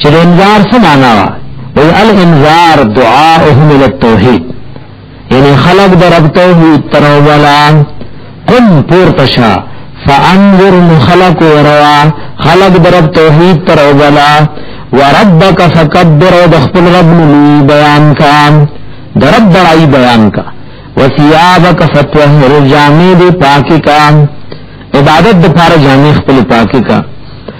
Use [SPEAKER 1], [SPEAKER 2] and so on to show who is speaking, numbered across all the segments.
[SPEAKER 1] چې انذار څه معنا وا وی الانذار دعاءهم الى التوحید یعنی خلق در رب توحید تر ولا قم پور تشا فانذر خلق وروا خلق در رب توحید تر ولا وربک فکبر او دخپل رب نوی بیان کا در رب درائی بیان کا وسیابک فتوهر جامع دی پاکی کا عبادت دفار جامع خپل پاکی کا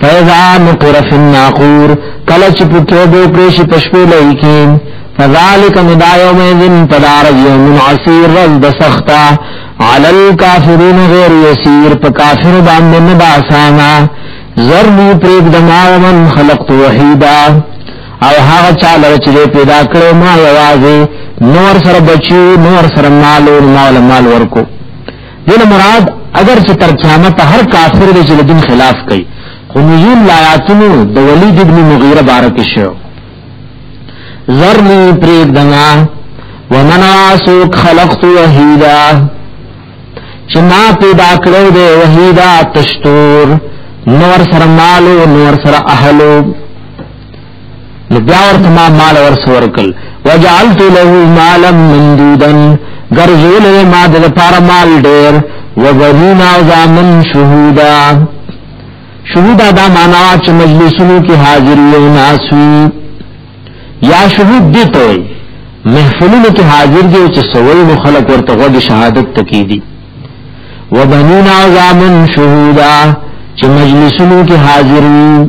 [SPEAKER 1] فیضا نقر فی الناقور کله چې پکې به پېښې پښپې لای کې فذالک مدا یوم ذن پدار یوم عسیر رز د سختا علی الکافرین غیر یسیر په کافر باندې نه باسانا زر دی پرېګ د ما ومن خلقت وحیدا او هغه چا لره چې پیدا کړو ما یوازې نور سره بچو نور سره مال او مال مال ورکو دین مراد اگر چې تر قیامت هر کافر دې چې دین خلاف کوي خو نزول لایاتونو د ولید ابن مغیره بارک شو ذرنی پریک دنا ومن آسوک خلقت وحیدا چې ما پیدا کړو دې وحیدا تشتور نور سره مالو نور سره اهلو نو بیا ورته ما مال ورس ورکل وجعلت له مالا ممدودا ګرځول ما د لپاره مال ډېر وبنینا زامن شهودا شهودا دا معنا چې مجلسونو کې حاضر یو ناسوي یا شهود دي ته محفلونو کې حاضر دي چې سوي نو خلق ورته غوږی شهادت تکې دي وبنینا زامن شهودا چې مجلسونو کې حاضر وي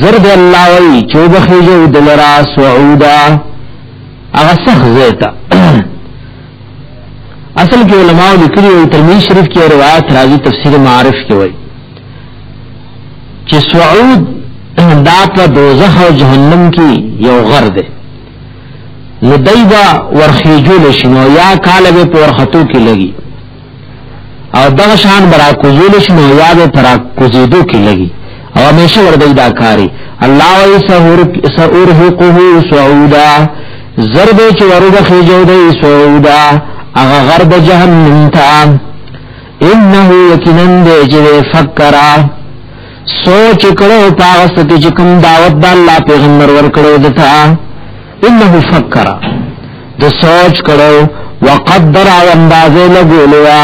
[SPEAKER 1] زرد الله وی چوب خیجو دلرا سعودا اغا سخ زیتا اصل کې علماء لیکلي او ترمذی شریف کې روایت راځي تفسیر معارف کې وایي چې سعود دا په دوزخ او جهنم کې یو غر دی لدیبا ورخیجو لشنو یا کال به پورختو کې لګي او دغه شان برا کوزول شنو یاد پر کوزیدو کې لګي او همیشه وردی دا کاری الله وی سهور سورهقه سعودا ضرب چې ورده خېجو دی سعودا هغه غرب جهنم ته انه یقینا دې چې فکر سوچ کړو پاغست چې کوم دعوت د الله پیغمبر ور کړو دتا انه فکر د سوچ کړو وقدر او اندازې لګولوا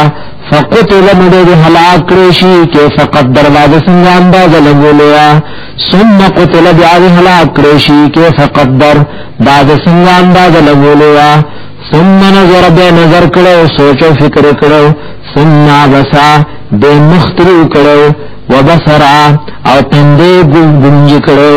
[SPEAKER 1] فقتل مدد هلاک کړشي کې فقط دروازه څنګه اندازه لګولوا ثم قتل بیا هلاک کړشي کې فقط در بعد څنګه اندازه لګولوا ثم نظر به نظر کړو سوچ او فکر کړو ثم بسا به مخترو کړو وبصرا او پندې ګنج کړو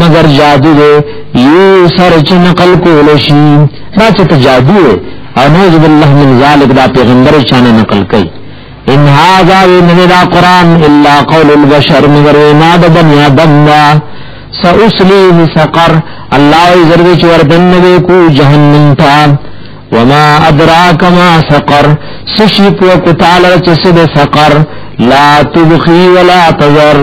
[SPEAKER 1] مگر جادو دے یو سر چه نقل کولشی دا چه تا جادو ہے او نوز باللہ من ذالک دا پیغمبر چانا نقل کئی ان هذا من دا قرآن الا قول البشر مگر وینا دا بنی آدم دا سأسلیه سقر اللہ عزر وچ وردن نبی کو جہنم تا وما ادراک ما سقر سشی پوکتالا چسد سقر لا تبخی ولا تذر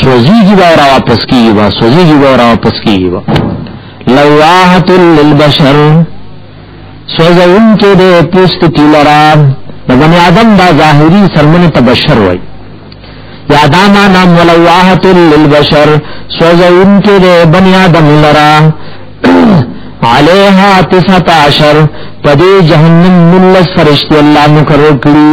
[SPEAKER 1] سوزیږي به را واپس کیږي به سوزیږي به را واپس کیږي به لواحت للبشر سوزون کې د پوست تیلرا د بنی آدم دا ظاهری سرمنه ته بشر وای یا دا ما نام ولواحت للبشر سوزون کې د بنی آدم لرا علیها 19 پدې جهنم مل فرشتي الله مقرر کړی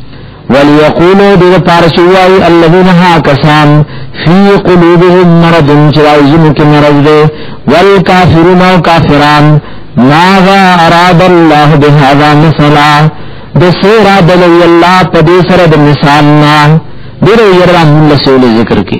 [SPEAKER 1] وليقولو دې پارشوای الذين ها کسان فی قلوبهم مرض چرایزم کې مرض دې والکافرون او کافران ماذا اراد الله بهذا مثلا د سیر عدل الله په دې سره د مثال نه ډېر یې رحم الله سول ذکر کې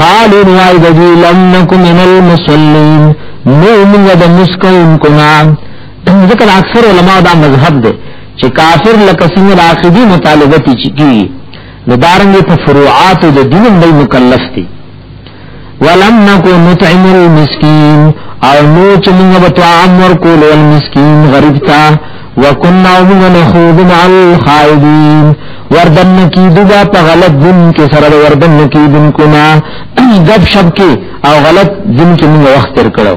[SPEAKER 1] قالوا نوای دی لم نکو من المسلمین نو موږ د مسکون کنا ذکر اکثر علما دا مذهب دی چې کافر لکه څنګه راخدي مطالبه تي چي نو دارنګ په فروعات د دین دی مکلف دي ولم نکو نطعم المسکین او نو چې موږ به طعام ورکول المسکین غریب ته وکنا موږ نه خود مع الخائبین وردن کی دبا په غلط دن کې سره وردن کی دن کو نه غب شب کې او غلط دن کې موږ وخت تر کړو